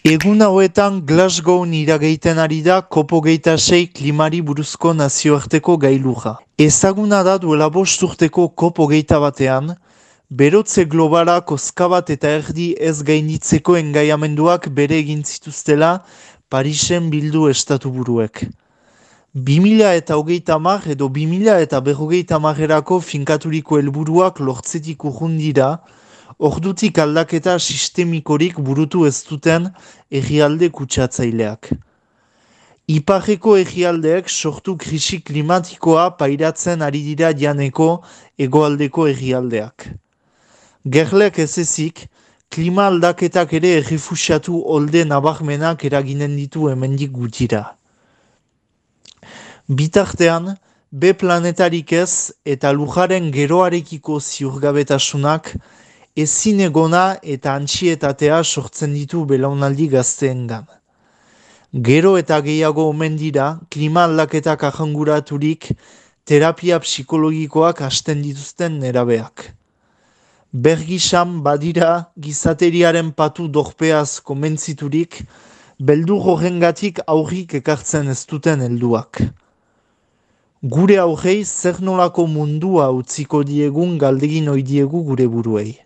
Egun hauetan Glasgow nirageiten ari da kopo geita sei klimari buruzko nazioarteko gailuja. Ezaguna da duela bosturteko kopo geita batean, berotze globala koskabat eta erdi ez gainitzeko engaiamenduak bere egin zituztela Parisen bildu estatu buruek. 2000 eta hogeita mar edo 2000 eta berrogeita marrerako finkaturiko helburuak lortzetik urrundira, ordutik aldaketa sistemikorik burutu ez duten egialde kutsatzaileak. Iparreko egialdeek sortu krisi klimatikoa pairatzen ari dira janeko egoaldeko egialdeak. Gerlek ez ezik, klima aldaketak ere errefusiatu olde nabahmenak eraginen ditu hemendik gutira. Bitartean, B planetarik ez eta lujaren geroarekiko ziurgabetasunak ezin egona eta antxietatea sortzen ditu belaunaldi gazteengan. Gero eta gehiago omen dira, klima aldaketak ahanguraturik, terapia psikologikoak hasten dituzten nerabeak. Bergisan badira gizateriaren patu dorpeaz komentziturik, beldu horrengatik aurrik ekartzen ez duten helduak. Gure aurrei zer nolako mundua utziko diegun galdegin oidiegu gure buruei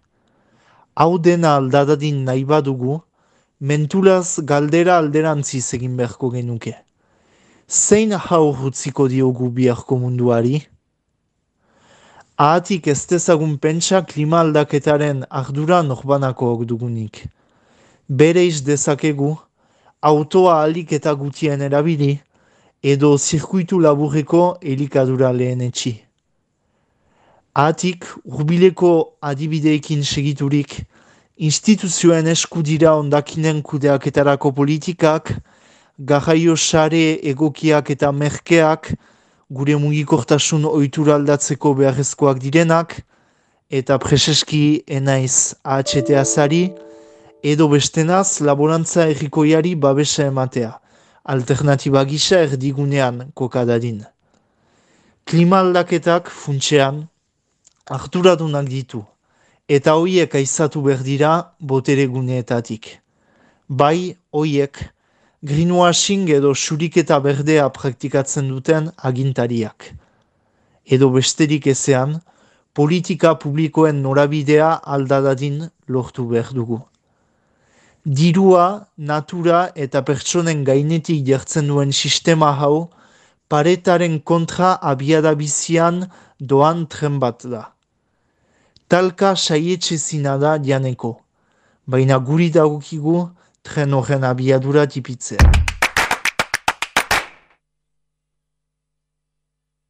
hau dena aldadadin nahi badugu, mentulaz galdera alderantziz egin beharko genuke. Zein hau utziko diogu biharko munduari? Ahatik ez dezagun pentsa klima aldaketaren ardura norbanako dugunik. Bere iz dezakegu, autoa alik eta gutien erabili, edo zirkuitu laburreko elikadura lehen etxi. Atik, urbileko adibideekin segiturik, instituzioen eskudira ondakinen kudeaketarako politikak, garraio sare egokiak eta merkeak, gure mugikortasun ohitura aldatzeko beharrezkoak direnak, eta preseski enaiz AHTA zari, edo bestenaz laborantza errikoiari babesa ematea, alternatiba gisa erdigunean kokadadin. Klima aldaketak funtsean, harturadunak ditu, eta hoiek aizatu behar dira botere guneetatik. Bai, hoiek, greenwashing edo suriketa berdea praktikatzen duten agintariak. Edo besterik ezean, politika publikoen norabidea aldadadin lortu behar dugu. Dirua, natura eta pertsonen gainetik jartzen duen sistema hau, paretaren kontra abiadabizian doan tren bat da talka saietxezina da janeko, baina guri dagokigu tren horren abiadura tipitzea.